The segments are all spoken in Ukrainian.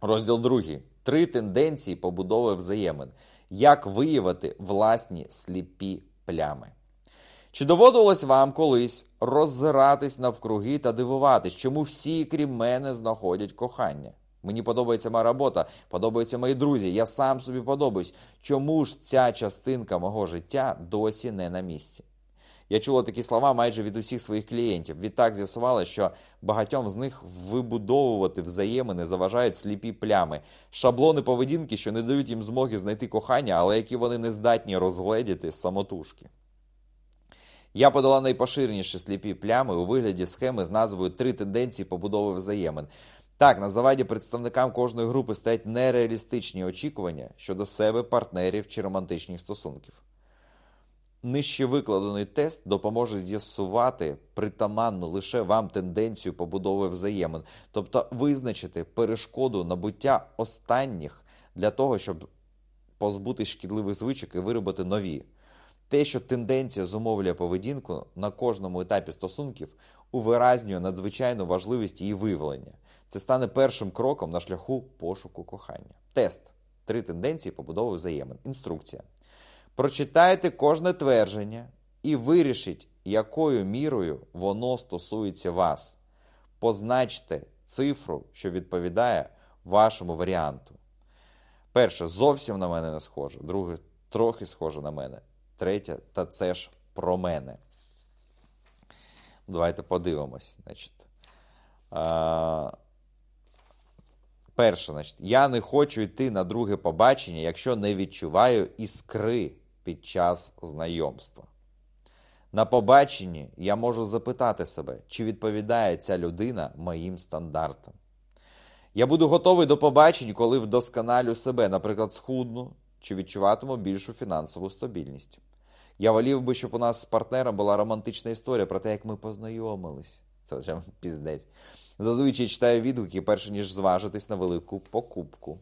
Розділ другий. Три тенденції побудови взаємин. Як виявити власні сліпі плями. Чи доводилось вам колись роззиратись навкруги та дивуватись, чому всі, крім мене, знаходять кохання? Мені подобається моя робота, подобаються мої друзі, я сам собі подобаюсь. Чому ж ця частинка мого життя досі не на місці? Я чула такі слова майже від усіх своїх клієнтів. Відтак з'ясувала, що багатьом з них вибудовувати взаємини заважають сліпі плями, шаблони поведінки, що не дають їм змоги знайти кохання, але які вони не здатні розгледіти самотужки. Я подала найпоширеніші сліпі плями у вигляді схеми з назвою Три тенденції побудови взаємин. Так, на заваді представникам кожної групи стоять нереалістичні очікування щодо себе, партнерів чи романтичних стосунків. Нижче викладений тест допоможе з'ясувати притаманну лише вам тенденцію побудови взаємин, тобто визначити перешкоду набуття останніх для того, щоб позбутись шкідливих звичок і виробити нові. Те, що тенденція зумовлює поведінку на кожному етапі стосунків, увиразнює надзвичайну важливість її виявлення. Це стане першим кроком на шляху пошуку кохання. Тест. Три тенденції побудови взаємин. Інструкція. Прочитайте кожне твердження і вирішіть, якою мірою воно стосується вас. Позначте цифру, що відповідає вашому варіанту. Перше, зовсім на мене не схоже. Друге, трохи схоже на мене. Третє, та це ж про мене. Давайте подивимось. Значить. А, Перше, значить, я не хочу йти на друге побачення, якщо не відчуваю іскри під час знайомства. На побаченні я можу запитати себе, чи відповідає ця людина моїм стандартам. Я буду готовий до побачень, коли вдосконалю себе, наприклад, схудну чи відчуватиму більшу фінансову стабільність. Я волів би, щоб у нас з партнером була романтична історія про те, як ми познайомились. Це вже піздець. Зазвичай читаю відгуки, перше ніж зважитись на велику покупку.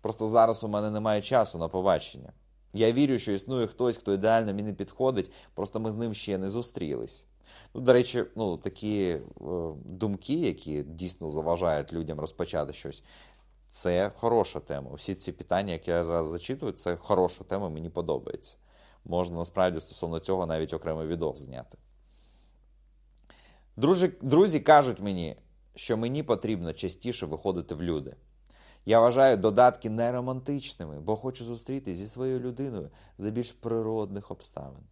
Просто зараз у мене немає часу на побачення. Я вірю, що існує хтось, хто ідеально мені підходить, просто ми з ним ще не зустрілись. Ну, До речі, ну, такі е, думки, які дійсно заважають людям розпочати щось, це хороша тема. Всі ці питання, які я зараз зачитую, це хороша тема, мені подобається. Можна насправді стосовно цього навіть окремий відео зняти. Друзі, друзі кажуть мені, що мені потрібно частіше виходити в люди. Я вважаю додатки неромантичними, бо хочу зустрітися зі своєю людиною за більш природних обставин.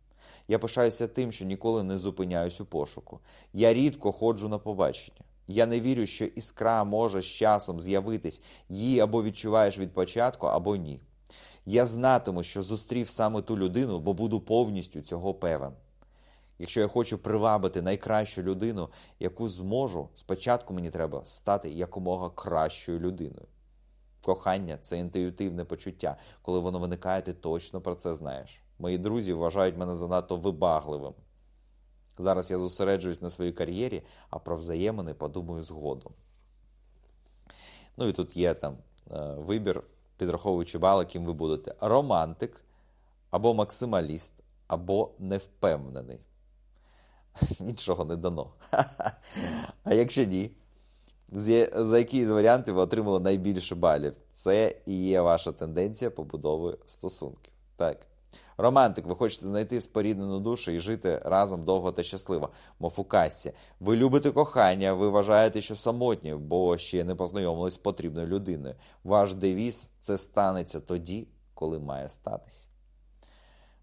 Я пишаюся тим, що ніколи не зупиняюсь у пошуку. Я рідко ходжу на побачення. Я не вірю, що іскра може з часом з'явитись, її або відчуваєш від початку, або ні. Я знатиму, що зустрів саме ту людину, бо буду повністю цього певен. Якщо я хочу привабити найкращу людину, яку зможу, спочатку мені треба стати якомога кращою людиною. Кохання це інтуїтивне почуття. Коли воно виникає, ти точно про це знаєш. Мої друзі вважають мене занадто вибагливим. Зараз я зосереджуюсь на своїй кар'єрі, а про взаємини подумаю згодом. Ну і тут є там е, вибір, підраховуючи бали, ким ви будете: романтик, або максималіст, або невпевнений. Нічого не дано. А якщо ні, за які з варіантів ви отримали найбільше балів? Це і є ваша тенденція побудови стосунків. Так. Романтик, ви хочете знайти споріднену душу і жити разом довго та щасливо. Мов у касі. Ви любите кохання, ви вважаєте, що самотні, бо ще не познайомились з потрібною людиною. Ваш девіз це станеться тоді, коли має статись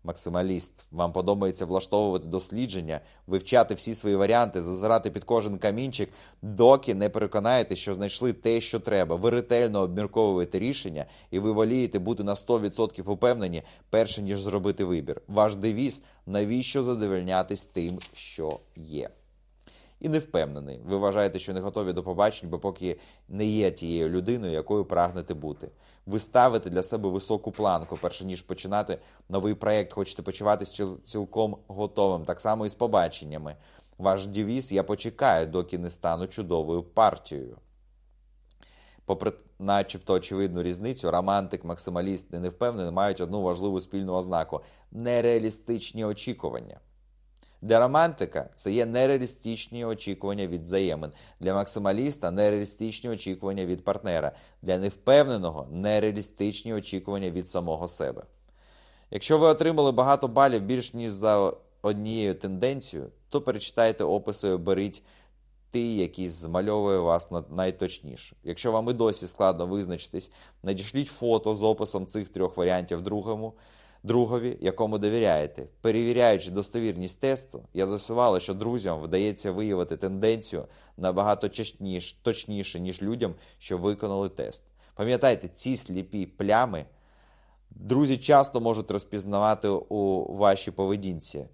максималіст. Вам подобається влаштовувати дослідження, вивчати всі свої варіанти, зазирати під кожен камінчик, доки не переконаєте, що знайшли те, що треба. Ви ретельно обмірковуєте рішення, і ви волієте бути на 100% упевнені, перше ніж зробити вибір. Ваш девіз навіщо задовольнятись тим, що є і не впевнений. Ви вважаєте, що не готові до побачень, бо поки не є тією людиною, якою прагнете бути. Ви ставите для себе високу планку, перше ніж починати новий проєкт, хочете почуватися цілком готовим. Так само і з побаченнями. Ваш девіз я почекаю, доки не стану чудовою партією. Попри начебто очевидну різницю, романтик, максималіст і невпевнений мають одну важливу спільну ознаку нереалістичні очікування. Для романтика це є нереалістичні очікування від взаємин. Для максималіста нереалістичні очікування від партнера. Для невпевненого нереалістичні очікування від самого себе. Якщо ви отримали багато балів більш ніж за однією тенденцією, то перечитайте описи і оберіть ті, який змальовує вас на- найточніше. Якщо вам і досі складно визначитись, надішліть фото з описом цих трьох варіантів другому, другові, якому довіряєте. Перевіряючи достовірність тесту, я з'ясувала, що друзям вдається виявити тенденцію набагато чесніш- точніше, ніж людям, що виконали тест. Пам'ятайте, ці сліпі плями друзі часто можуть розпізнавати у вашій поведінці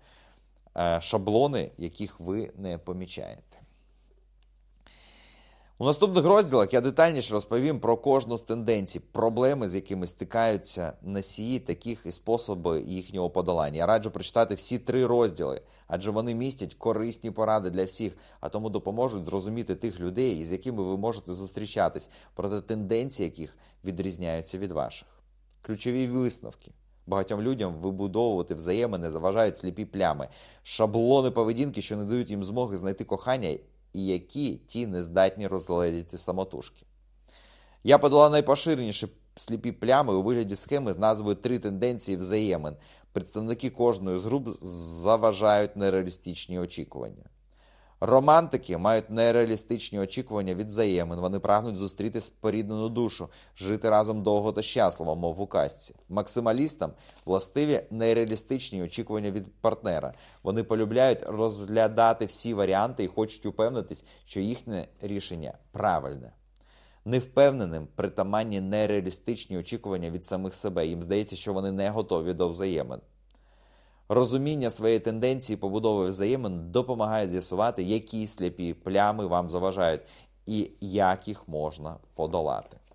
е, шаблони, яких ви не помічаєте. У наступних розділах я детальніше розповім про кожну з тенденцій, проблеми, з якими стикаються носії таких і способи їхнього подолання. Я раджу прочитати всі три розділи, адже вони містять корисні поради для всіх, а тому допоможуть зрозуміти тих людей, із якими ви можете зустрічатись, проте тенденції яких відрізняються від ваших. Ключові висновки. Багатьом людям вибудовувати взаємини заважають сліпі плями, шаблони поведінки, що не дають їм змоги знайти кохання, і які ті не здатні розгледіти самотужки. Я подала найпоширеніші сліпі плями у вигляді схеми з назвою Три тенденції взаємин. Представники кожної з груп заважають нереалістичні очікування. Романтики мають нереалістичні очікування від взаємин. Вони прагнуть зустріти споріднену душу, жити разом довго та щасливо, мов у казці. Максималістам властиві нереалістичні очікування від партнера. Вони полюбляють розглядати всі варіанти і хочуть упевнитись, що їхнє рішення правильне. Невпевненим притаманні нереалістичні очікування від самих себе. Їм здається, що вони не готові до взаємин. Розуміння своєї тенденції побудови взаємин допомагає з'ясувати, які сліпі плями вам заважають і як їх можна подолати.